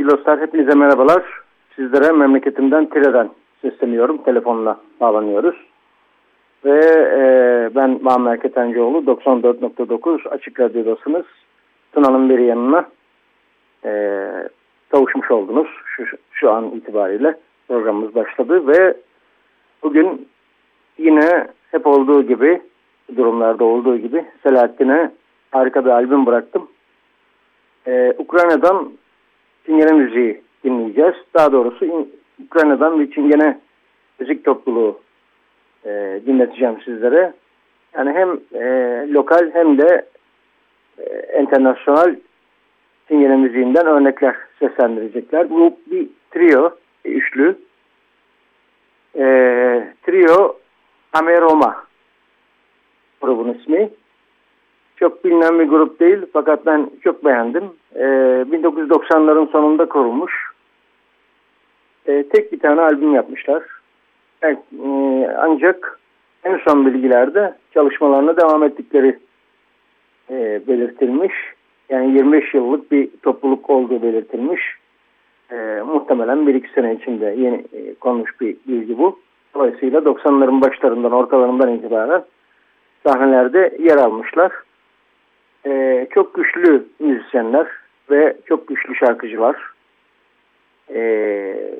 Sevgili dostlar hepinize merhabalar. Sizlere memleketimden Tire'den sesleniyorum. Telefonla bağlanıyoruz. Ve e, ben Muammer Ketencoğlu 94.9 Açık Radyo'dasınız. Tuna'nın bir yanına e, kavuşmuş oldunuz. Şu, şu an itibariyle programımız başladı ve bugün yine hep olduğu gibi durumlarda olduğu gibi Selahattin'e harika bir albüm bıraktım. Ee, Ukrayna'dan Çingene müziği dinleyeceğiz. Daha doğrusu Ukrayna'dan bir Çingene müzik topluluğu e, dinleteceğim sizlere. Yani hem e, lokal hem de e, internasyonal Çingene müziğinden örnekler seslendirecekler. Bu bir trio, bir üçlü. E, trio Ameroma grubun ismi. Çok bilinen bir grup değil fakat ben çok beğendim. Ee, 1990'ların sonunda kurulmuş. Ee, tek bir tane albüm yapmışlar. Evet, e, ancak en son bilgilerde çalışmalarına devam ettikleri e, belirtilmiş. Yani 25 yıllık bir topluluk olduğu belirtilmiş. E, muhtemelen 1-2 sene içinde yeni e, konmuş bir bilgi bu. Dolayısıyla 90'ların başlarından, ortalarından itibaren sahnelerde yer almışlar. Ee, çok güçlü müzisyenler ve çok güçlü şarkıcılar. Ee,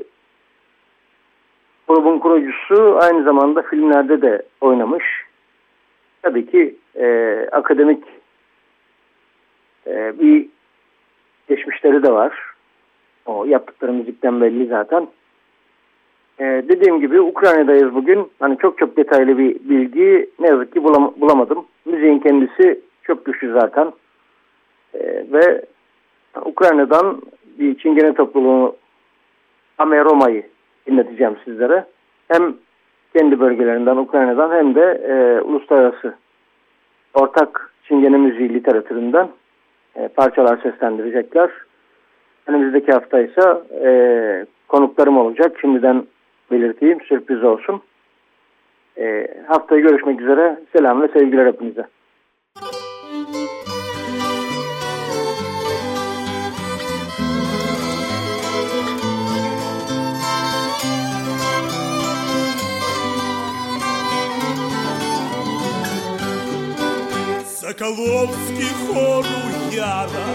grubun kurucusu aynı zamanda filmlerde de oynamış. Tabii ki e, akademik e, bir geçmişleri de var. O yaptıkları müzikten belli zaten. Ee, dediğim gibi Ukrayna'dayız bugün. Hani çok çok detaylı bir bilgi ne yazık ki bulam bulamadım. Müziğin kendisi çok güçlü zaten. Ee, ve Ukrayna'dan bir Çingene topluluğu Ameroma'yı dinleteceğim sizlere. Hem kendi bölgelerinden Ukrayna'dan hem de e, uluslararası ortak Çingene müziği literatüründen e, parçalar seslendirecekler. Önümüzdeki hafta ise e, konuklarım olacak. Şimdiden belirteyim sürpriz olsun. E, haftaya görüşmek üzere. Selam ve sevgiler hepinize. Соколовский хор яра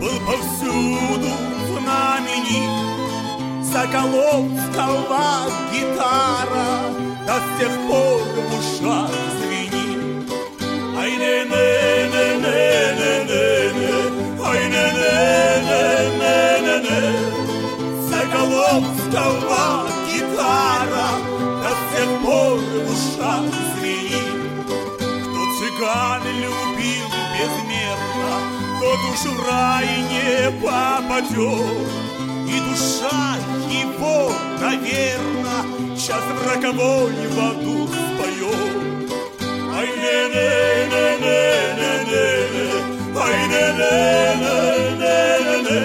был повсюду знамени. Соколовского гитара до сих пор в ушах звенит. Ай не не не не не не не ай не не не не не не Соколовского гитара до сих пор в ушах звенит. Кто цыган безмерно, тот уж в рай не попадет. И душа его, наверно, сейчас в роковой в аду споет. Ай, не, не, не, не, не, не, не, ай, не, не, не, не, не, не.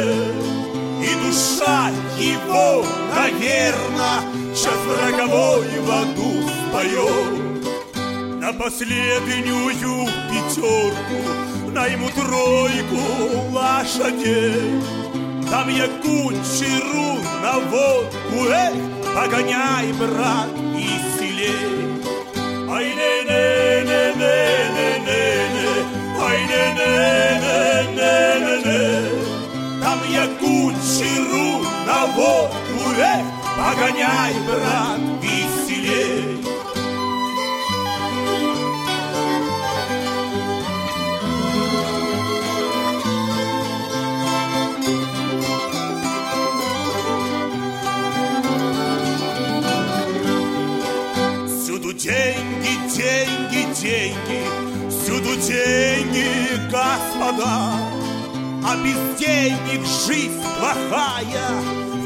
И душа его, наверно, сейчас в роковой в аду споет на последнюю пятерку Найму тройку лошадей. Там я кучеру на водку Эх, погоняй, брат, веселей Ай, не не не не не не не Ай, не не не не не не Там я кучеру на водку Эх, погоняй, брат, деньги, господа. А без денег жизнь плохая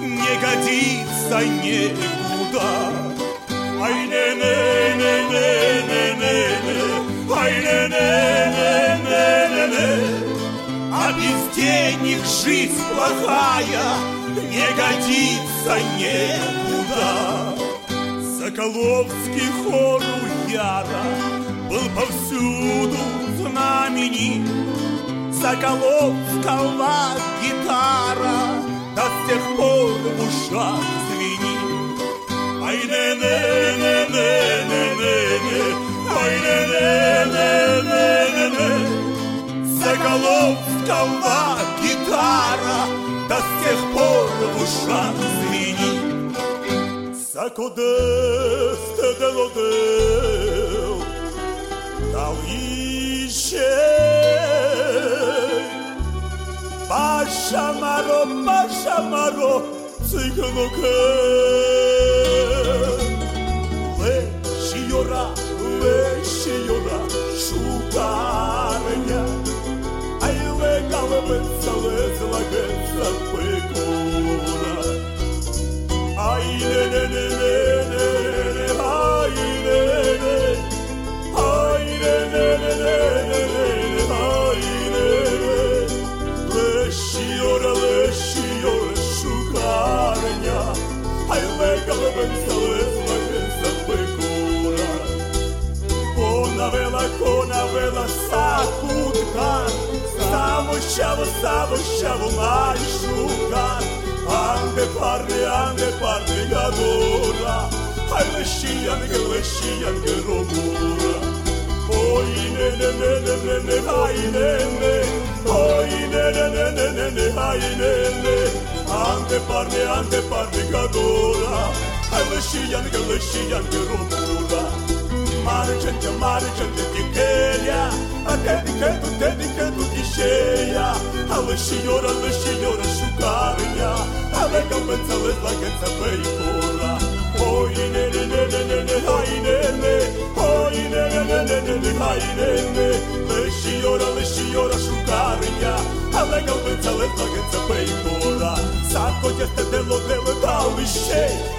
не годится никуда. Ай не не не не не не не, ай не не не не не не. А без денег жизнь плохая не годится никуда. Соколовский хор яра был повсюду знаменит. Соколовского гитара до сих пор в ушах звенит. Ай не не не не не не не ай не не не не не не Соколовского гитара до сих пор в ушах звенит. Sacodeste de l'odeu Talixe Pașamaro, şey Başa maro, başa maro Цигану Леші юра, леші юра Шукарня Ай лека лепиться, лезла геться пикура Ай не не не не Hey, hey, hey. Am de parne, am de parne ca dola Hai lășian, că lășian de romula Margente, margente de cheia Até de canto, até de canto de cheia A lășiora, lășiora șucarnia Ale ca pe înțeles la gânță pe Oi, ne, ne, ne, ne, ne, ne, hai, ne, ne Oi, ne, ne, ne, ne, ne, ne, hai, ne, ne Lășiora, lășiora șucarnia Ale ca pe înțeles la gânță pe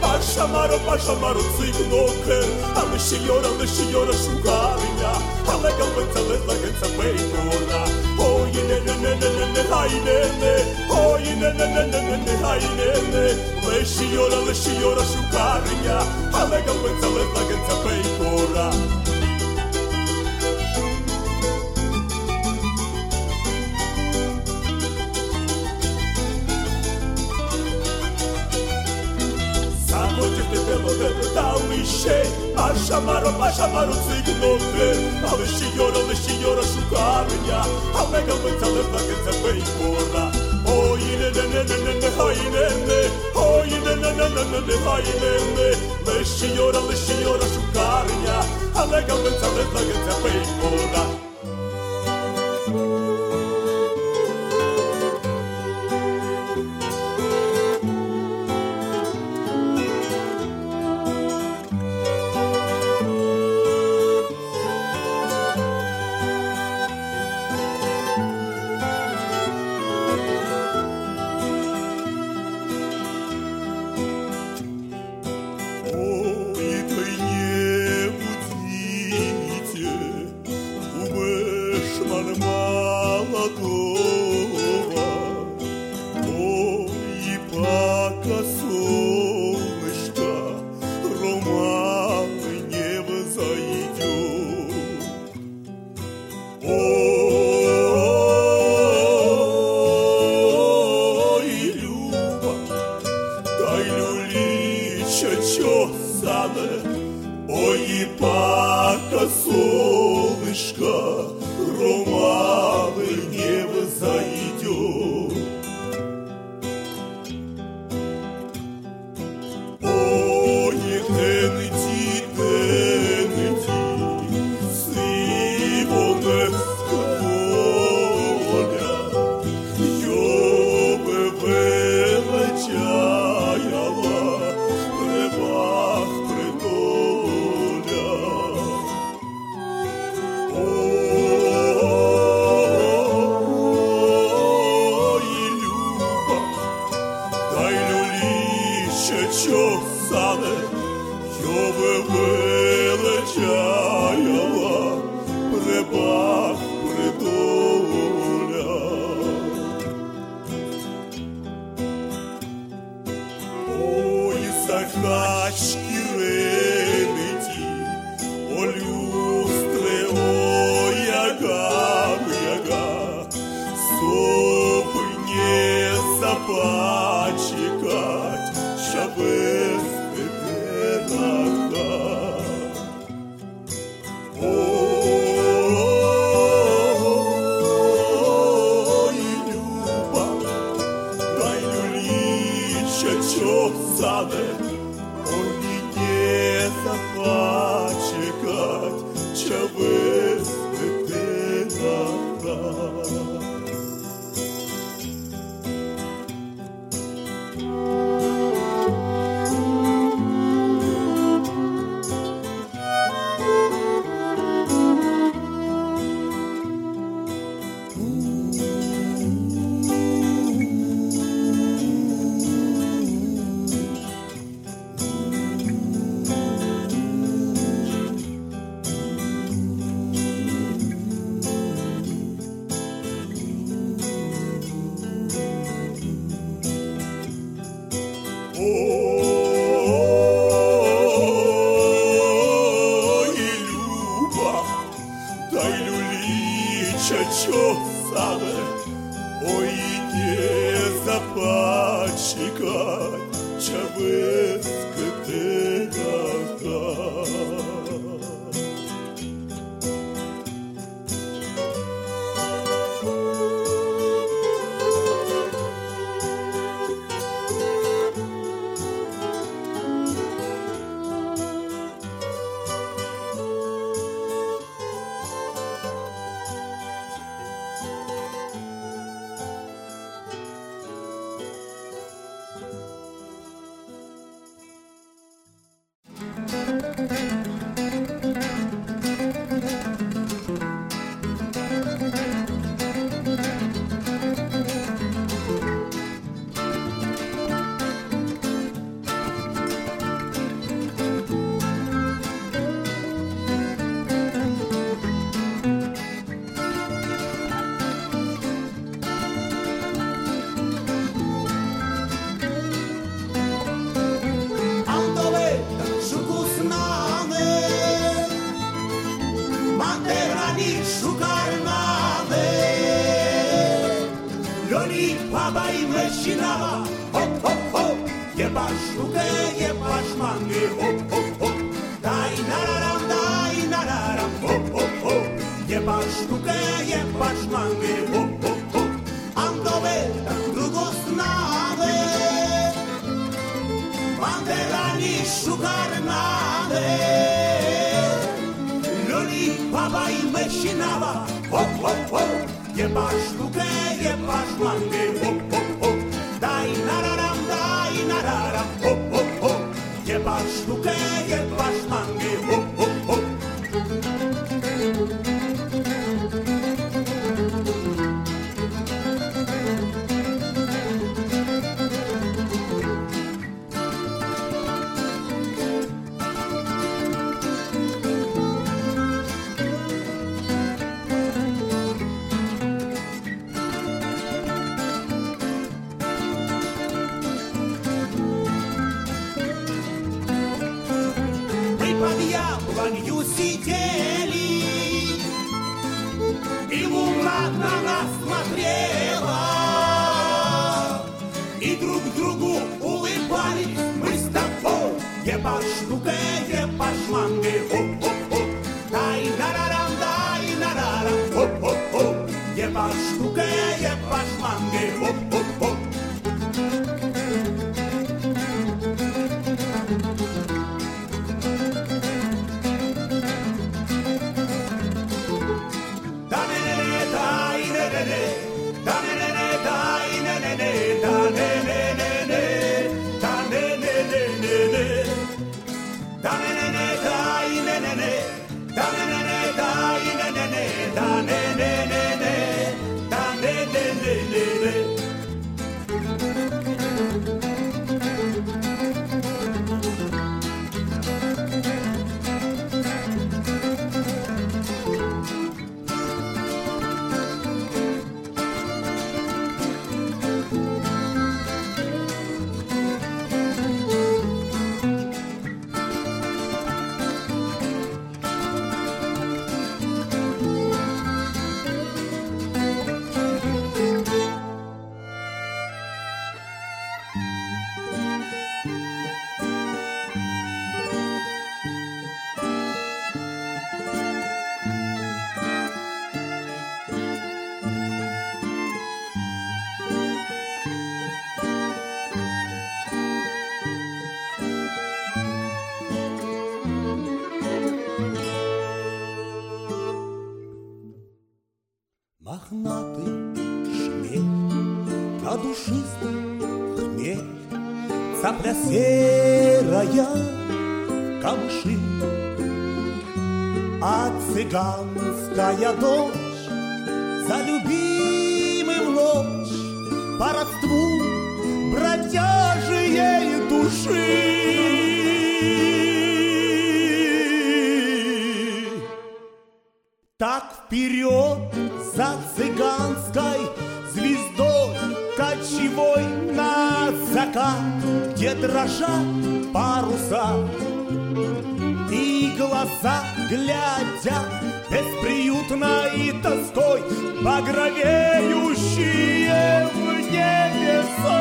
Pasha maro, pasha maro, zigu noke Ame shiora, ame shiora, shuga minya Ame gamba tale, lagen sa peikona Hoi ne ne ne ne ne ne hai ne ne Hoi ne ne ne ne ne ne hai ne ne Le shiora, le shiora, shuga ishe Pashamaro, pashamaro, tzigu nofe Ave shiyoro, ve shiyoro, shuko avenya Ave gamwe tzale, vake tzepe ikora Hoine, ne, ne, ne, ne, ne, hoine, ne Hoine, ne, ne, ne, ne, ne, hoine, ne Ve shiyoro, ve shiyoro, shuko avenya jebać lukę, jebać mankę. А цыганская дочь за любимым ночь По родству бродяжией души. Так вперед за цыганской звездой Кочевой на закат, где дрожат паруса И глаза глядят бесприютной тоской Багровеющие в небеса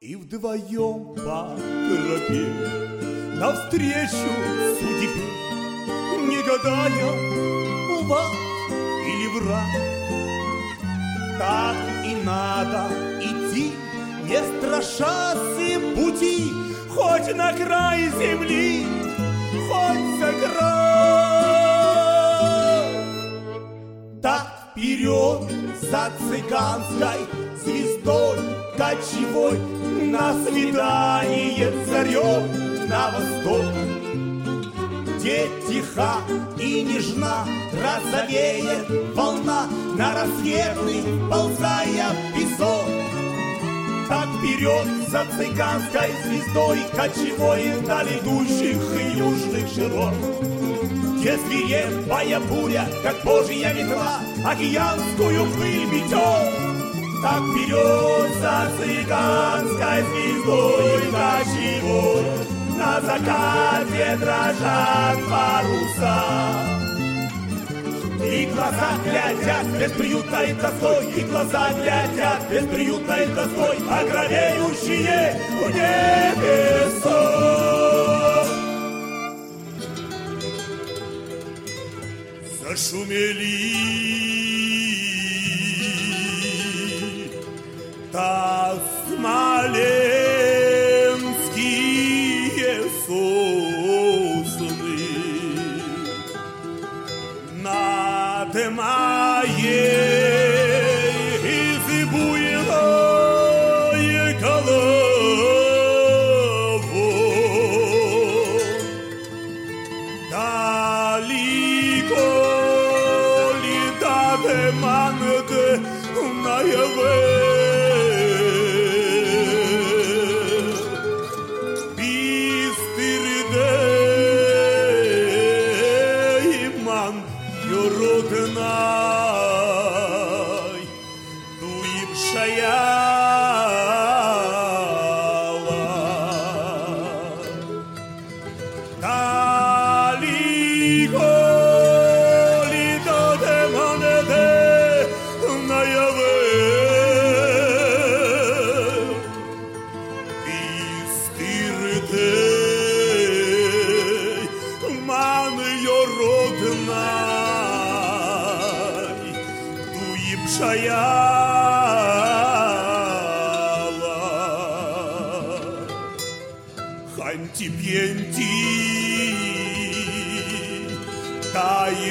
И вдвоем по тропе Навстречу судьбе Не гадая, лва или враг. Так и надо идти Не страшась пути Хоть на край земли Хоть за край так вперед за цыганской звездой Кочевой на свидание зарем на восток. Где тиха и нежна розовеет волна На рассветный ползая песок так вперед за цыганской звездой Кочевой даль идущих южных широт. Где свирепая буря, как божья ветра Океанскую пыль метет Так вперед за цыганской звездой Кочевой на закате дрожат паруса и глаза глядят бесприютной тоской, И глаза глядят бесприютной тоской, Огровеющие в небеса. Зашумели Тасмаленские pienti pienti dai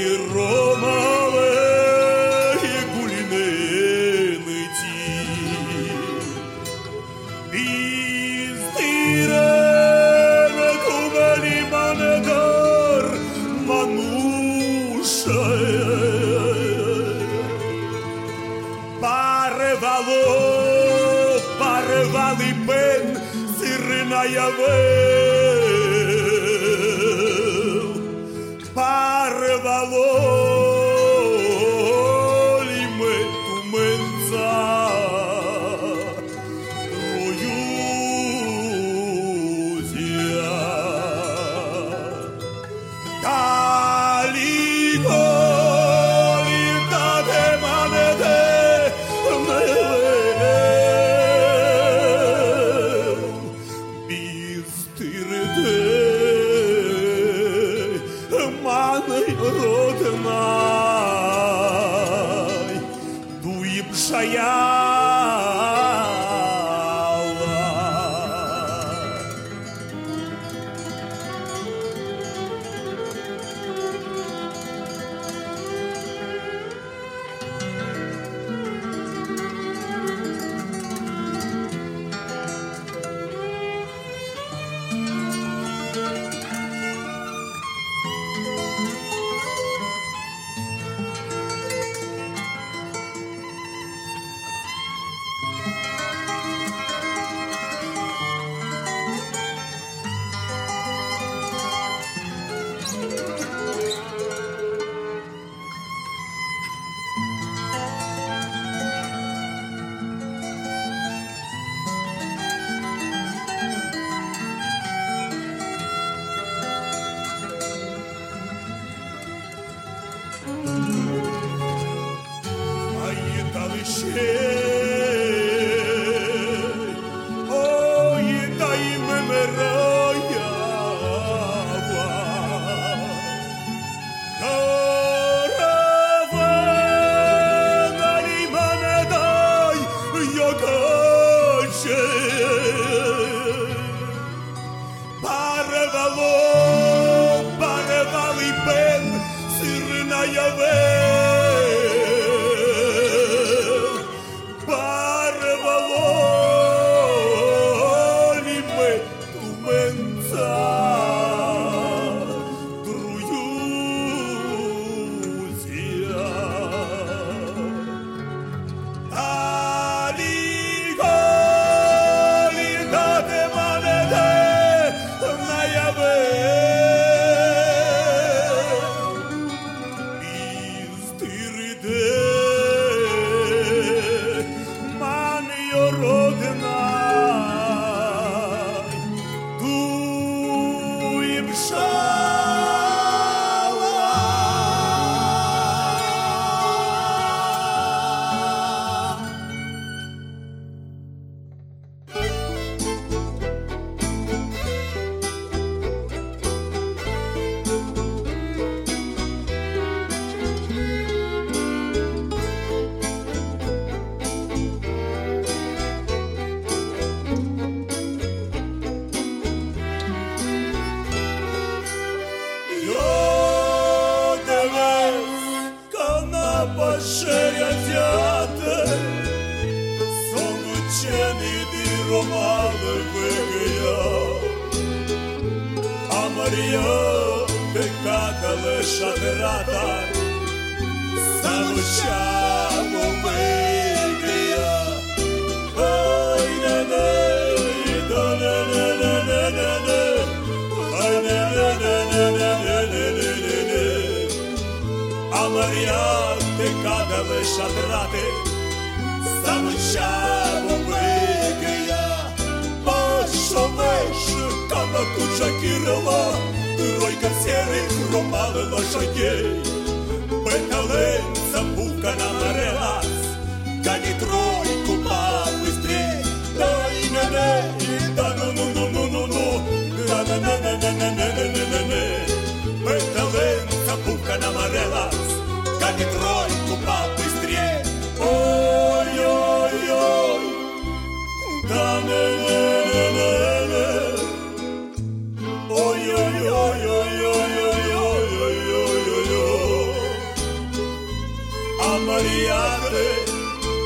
моріати,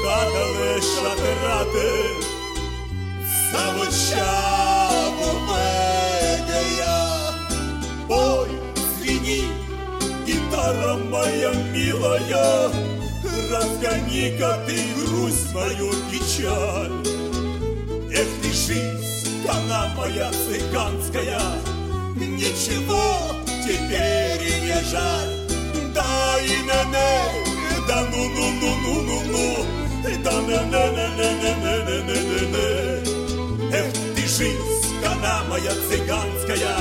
кадали шатрати, завучав медея. Ой, звени, гитара моя милая, разгони-ка ты грусть мою печаль. Эх ты жизнь, она моя цыганская, Ничего теперь не жаль. Да и не не, да ну ну ну ну ну ну, да не не не не не не не не не Эх ты жизнь, она моя цыганская,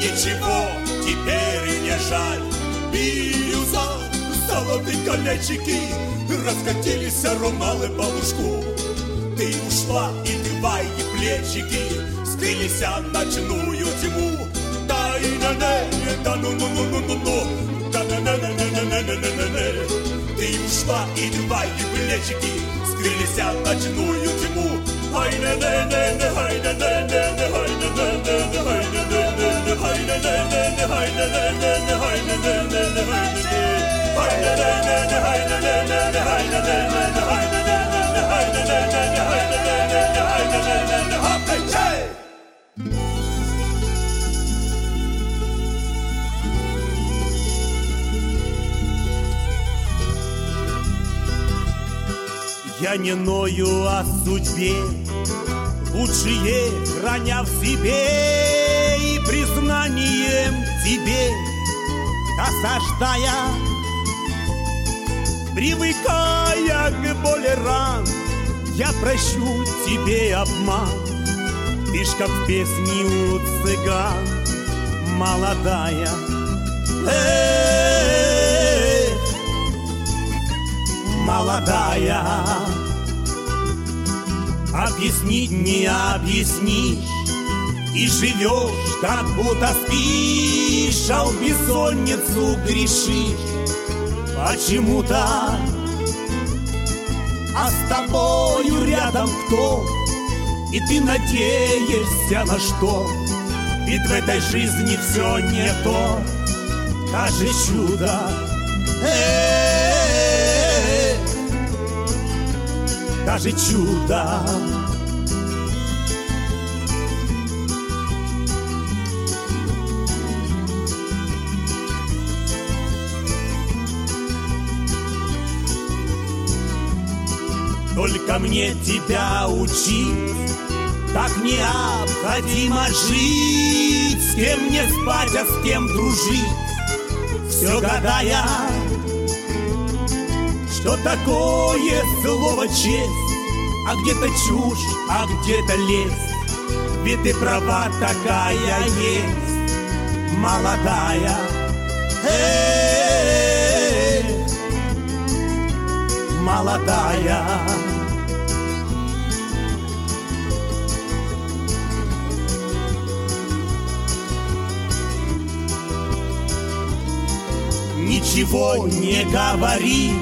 Ничего теперь и не жаль. Бирюза, золотые колечики, Раскатились аромалы по лужку. Ты ушла, и твои плечики Скрылись ночную тьму. Да и на не, да ну ну ну ну ну ну. Да на на на на на на на на Ты ушла, и твои плечики Скрылись в ночную тьму Ай на Я не ною о судьбе, лучшее храня в себе и признанием тебе. Осаждая, привыкая к боли ран, я прощу тебе обман, Лишь как в у цыган молодая. Эх, молодая, объяснить не объяснишь, и живешь, как будто спишь, а в бессонницу грешишь. Почему-то а с тобою рядом кто? И ты надеешься на что? Ведь в этой жизни все не то, даже чудо. Э-э-э, Даже чудо. Только мне тебя учить Так необходимо жить С кем не спать, а с кем дружить Все гадая Что такое слово честь А где-то чушь, а где-то лесть. Ведь ты права такая есть. Молодая. Эх, молодая. Ничего не говори,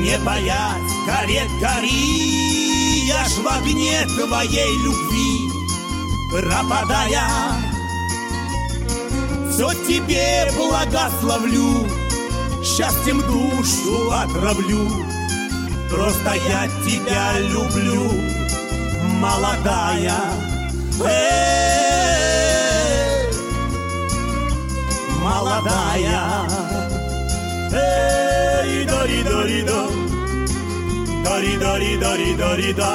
не боясь карет гори, Я ж в огне твоей любви пропадая, Все тебе благословлю, счастьем душу отравлю. Просто я тебя люблю, молодая. Эй, молодая. Эй, da di da da di da da di da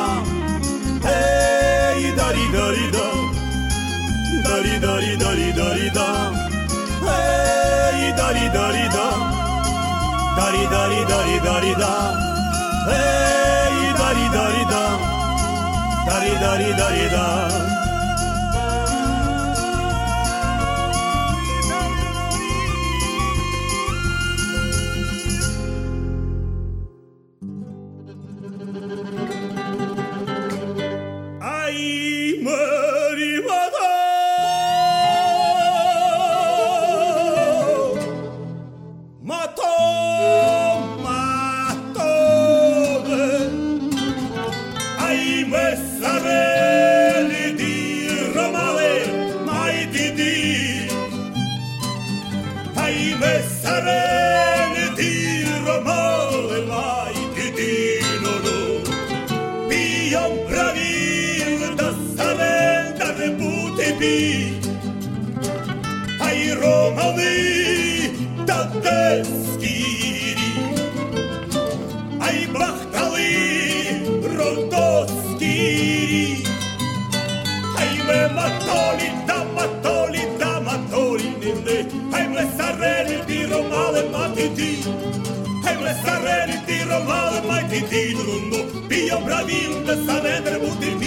hey da di da di da da di da hey da di da di da da di da hey da di da di da da di da i romani Tadeski a i blahtali Rodoski me matoli, da matoli, da matoli ninde me sareni ti romale matiti me sareni ti romale matiti Nundo, pio bravil da sa vedre budir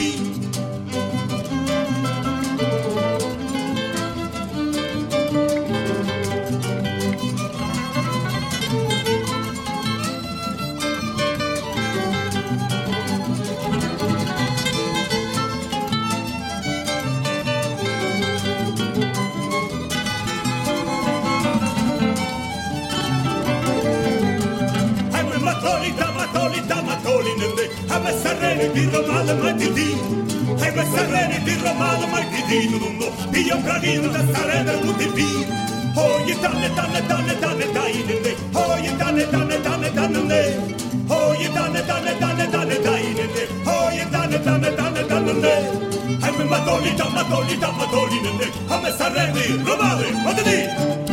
Abbassarrene di Romala Magidino Hai Bassarrene di Romala Magidino Dunno Pio Carino da Sarena Mutipino Oye tane tane tane tane tane ne Oye tane tane tane tane ne Oye tane tane tane tane tane ne Oye tane tane tane tane ne Hem matoli tam matoli tam matoli ne Hem sarreni romale matoli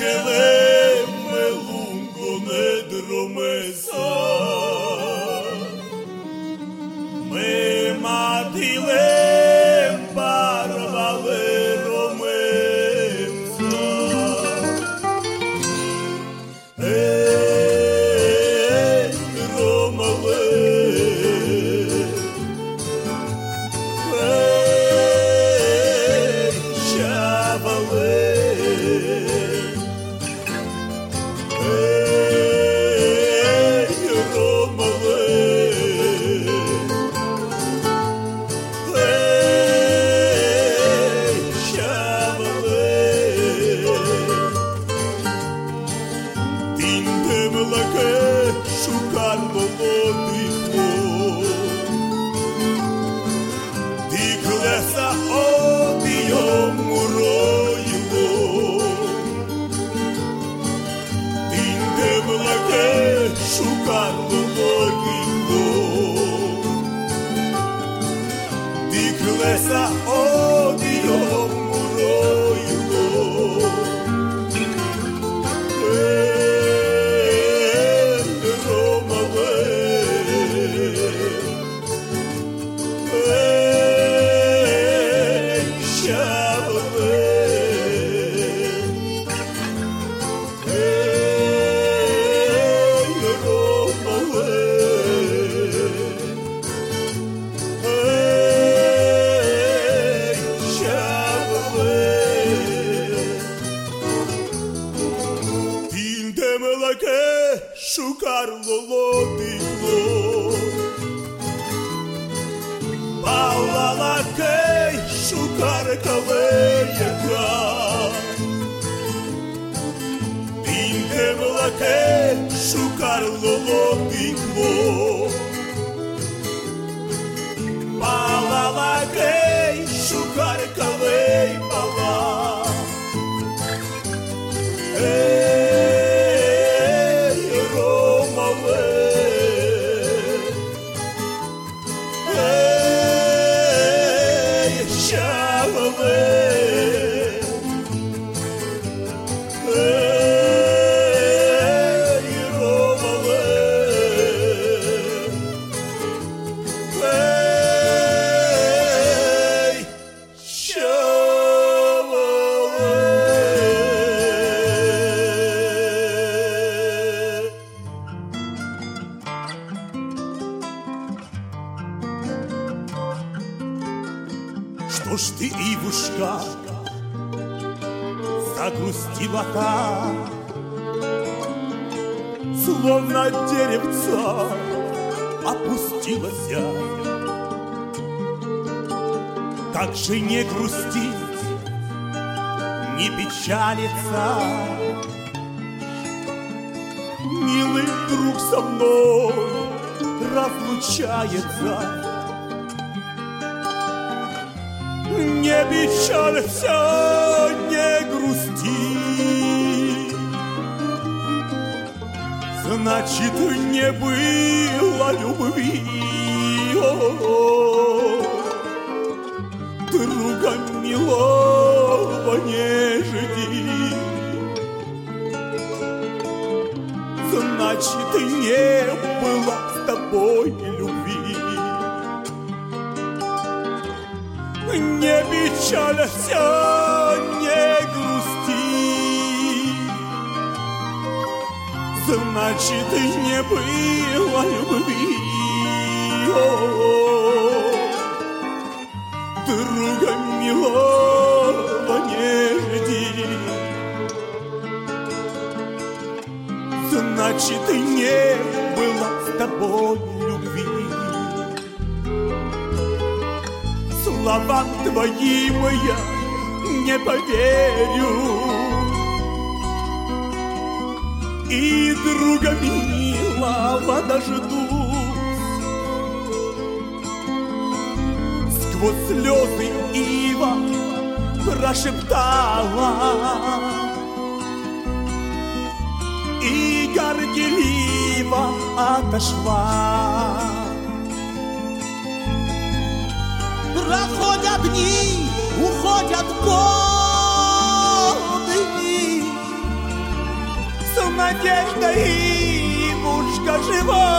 angel. Разлучается. Не печалься, не грусти. Значит, не было любви. Друга милого не жди. Значит, не было тобой любви. Не печалься, не грусти. Значит, не было любви. Друга милого не жди. Значит, не тобой любви. Словам твоим я не поверю. И друга милого дождусь. Сквозь слезы ива прошептала и горделиво отошла. Проходят дни, уходят годы, С надеждой мушка жива.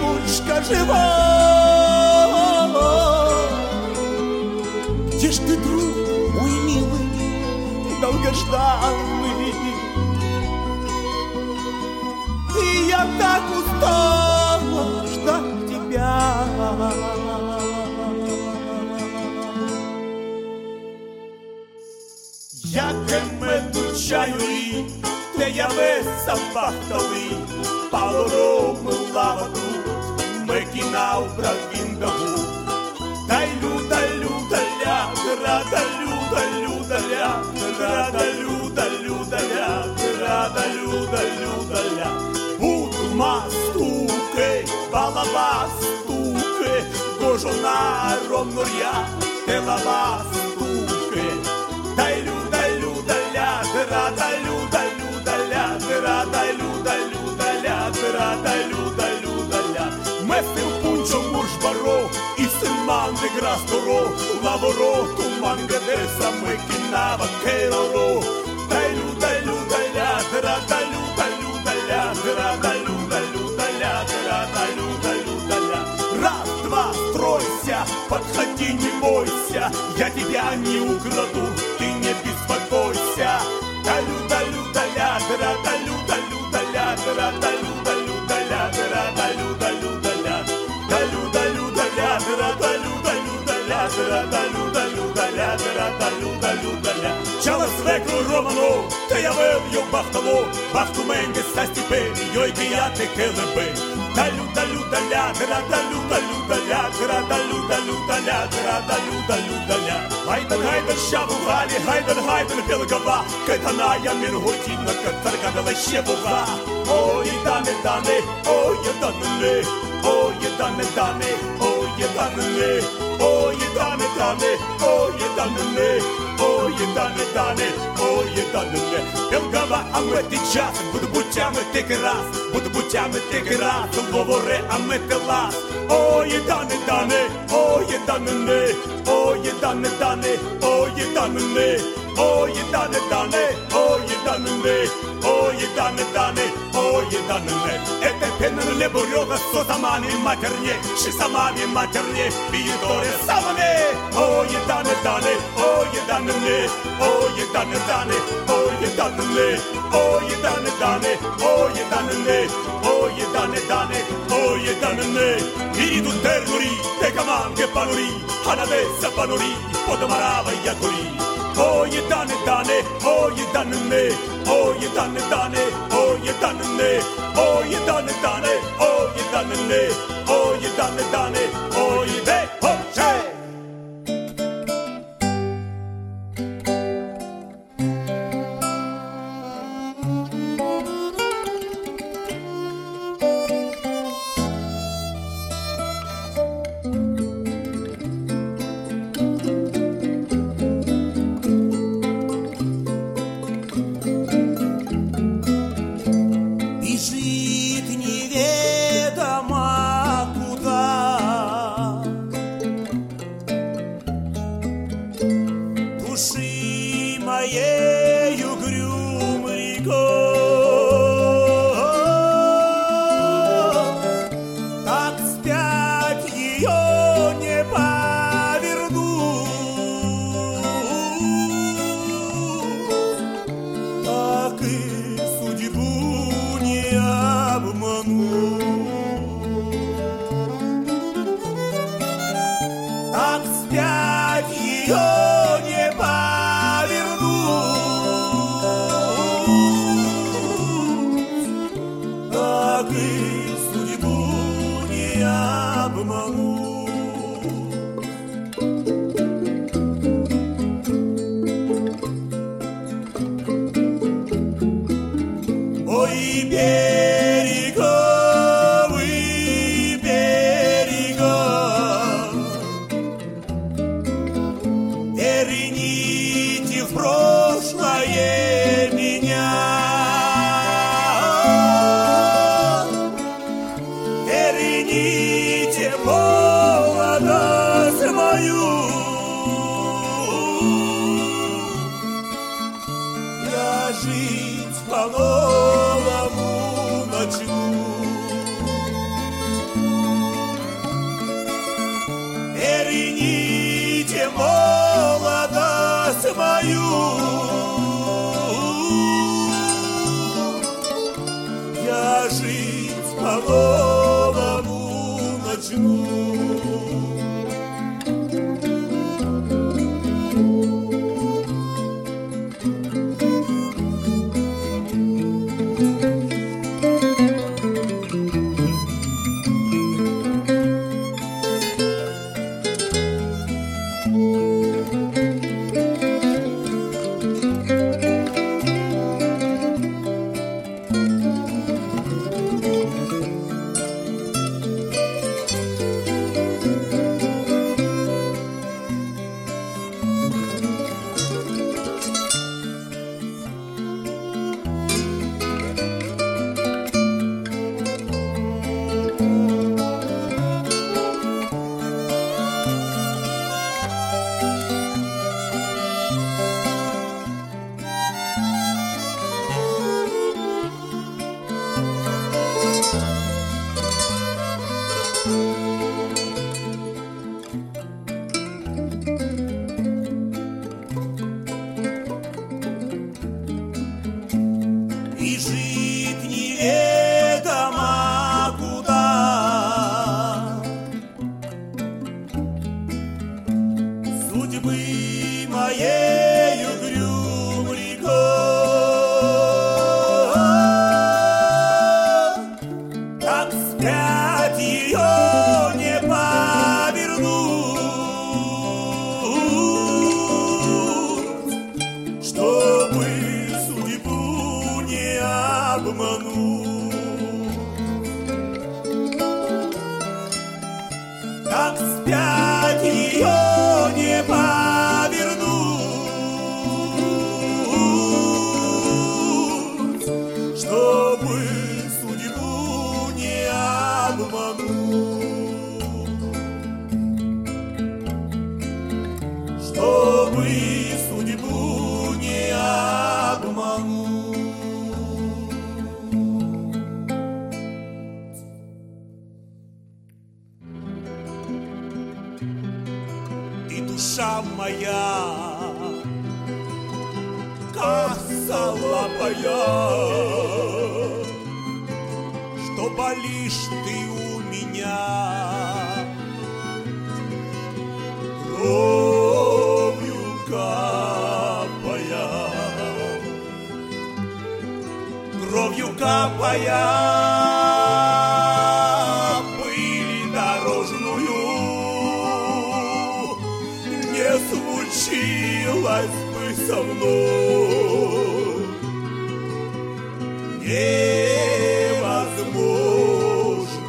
Пушка жива. Где ж ты, друг мой милый, долгожданный? И я так устала ждать тебя. Якими дучаю, те я весь запахтали, палором лава тут, ми кінав брат він дагу. Дай люда, люда, ля, рада, люда, люда, ля, рада, люда, люда, ля, рада, люда, люда, ля. Будма стуки, балаба стуки, кожона ромноря, телава стуки. Дай люда, люда, ля, рада, рада, люда, люда, ля. Мефил пунчо муржбаро, і симан де грасторо, лаворо, туман гадеса, ми кінава кероро. Дай люда, люда, ля, рада, люда, люда, ля, рада, люда, люда, ля, рада, люда, люда, ля. Раз, два, стройся, подходи, не бойся, я тебя не украду, велью бахтало, бахту менге ста стипені, йой гіяти келеби. Да люда, люда, ля, да люда, люда, ля, да люда, люда, ля, да люда, люда, ля. Гайдер, гайдер, шабу галі, гайдер, гайдер, білгава, катана я мір годінна, катарка дала ще буга. Ой, дане, дане, ой, дане, ой, дане, дане, ой, дане, ой, дане, дане, ой, дане, ой, дане, дане, ой, дане. Білгава, а ми ти час, буду буттями ти раз, буду буттями ти раз, говори, а ми ти лас. Ой, дане, дане, ой, дане, ой, дане, дане, ой, дане, ой, дане, дане, ой, дане, ой, дане, дане, ой, дане. Это Pânările burioga sunt amane materne Și samane materne Viitoare samane O, e dane, dane, o, e danele O, e dane, dane, o, e danele O, e dane, dane, o, e danele O, e dane, dane, o, e danele Viridu ternuri, te camange panuri Hanave să panuri, podomarava iacuri ye dane, dane, o, e danele O, e dane, dane, o, e danele O, you done it, done it.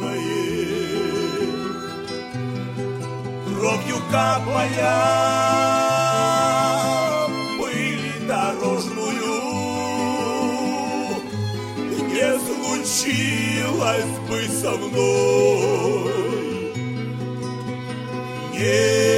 Невозможное. Кровью капая пыль дорожную. Не случилось бы со мной. Невозможное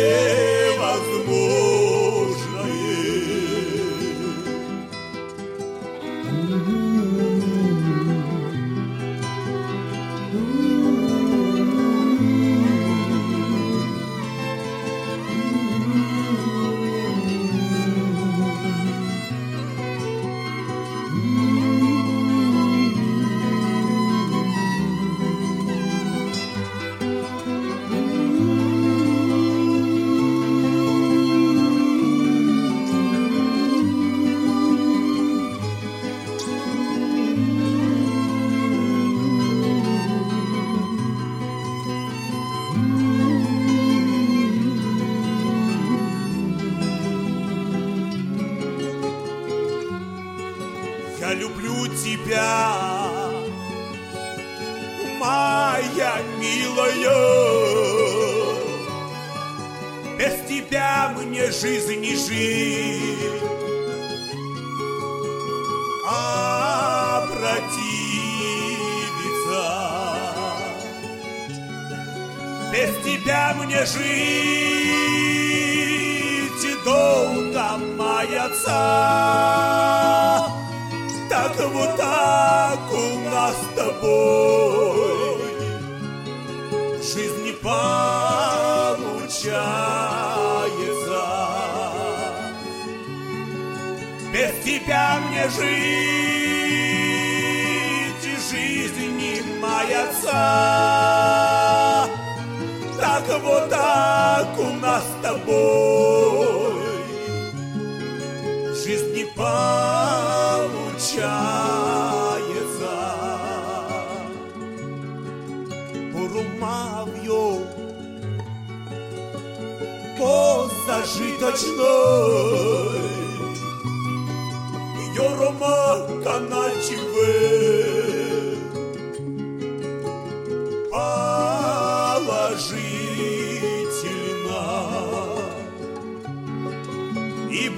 долго маяться. Так вот так у нас с тобой Жизнь не получается Без тебя мне жить и жизнь не маяться Так вот так у нас с тобой получается. Порумав'ю по зажиточной Йорома каначиве Положительно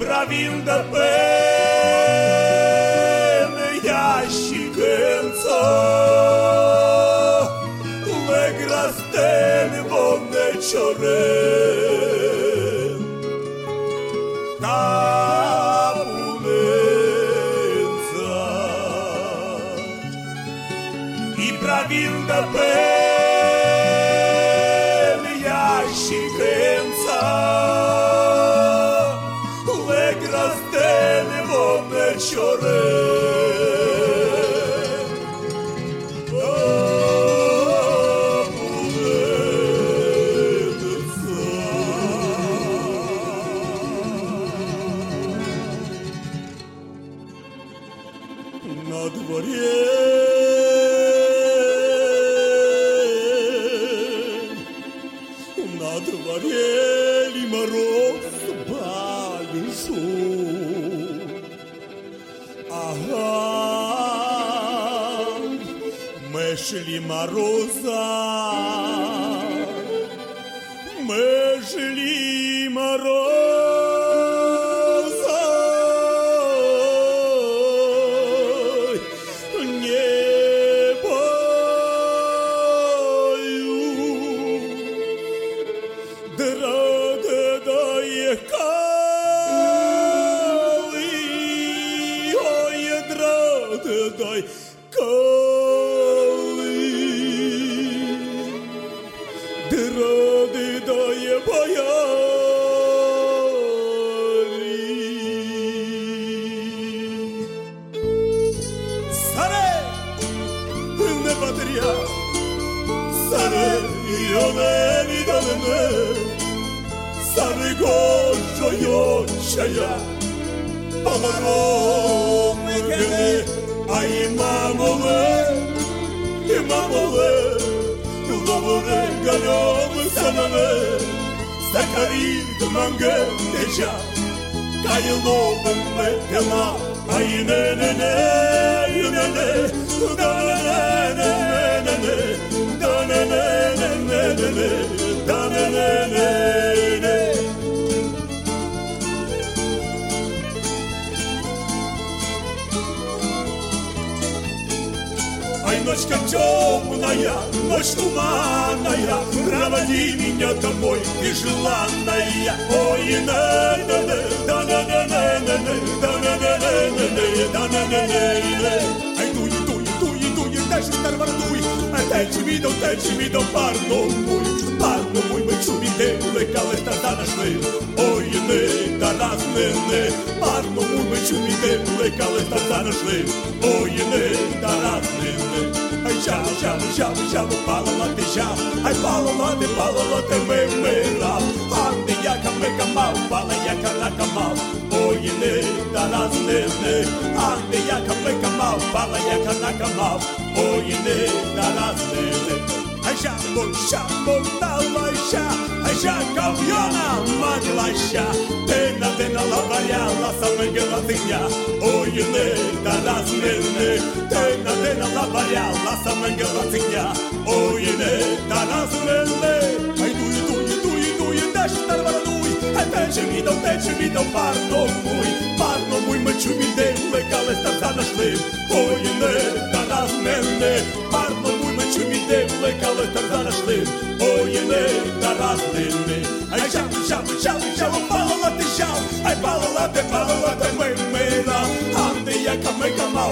и бравим да пен ящикенца леграстен вон вечорен табуненца и бравим да Yeah. Темная, ночь туманная, Проводи меня домой, ты желанная. Ой, на да на на да на на на на на да на на на на Ай, дуй, дуй, дуй, дуй, дальше тарвардуй, а течи mi do, teci mi do, parno mój, parno mój, my czumi dele, kale tada našli. Oj, ne, da raz ne, ne, parno mój, my czumi dele, kale tada našli. Oj, ne, da raz ne, ne. Ai, já, já, já, já, pala lá жабу, жабу, жабу, жабу, балалати жаб, ай балалати, балалати, ми мирав. Анди яка ми камав, бала яка накамав, воїни та нас дивни. Анди яка ми камав, бала яка накамав, воїни та нас дивни. Aixa, boixa, volta, baixa, aixa, cauiona, maglaixa. Tena, tena, la balla, la salve que la tinga, oi, ne, taras, ne, ne. Tena, tena, la balla, la salve que la tinga, oi, ne, taras. Ai, tui, tui, tui, tui, deixa, tara, bala, tui. Ai, deixa, mi, don, deixa, mi, don, parto, fui. Parto, mui, me, chumi, de, me, cala, esta, tana, schlim. Oi, ne, taras, ne, ne. My, čumi, de, lekale, starta, našli. Oi, ne, da raz ne, ne. Ai, žau, žau, žau, žau, pala, la, te, žau. Ai, pala, la, te, pala, la, te, me, me, la. Ande, ja, kame, kamau,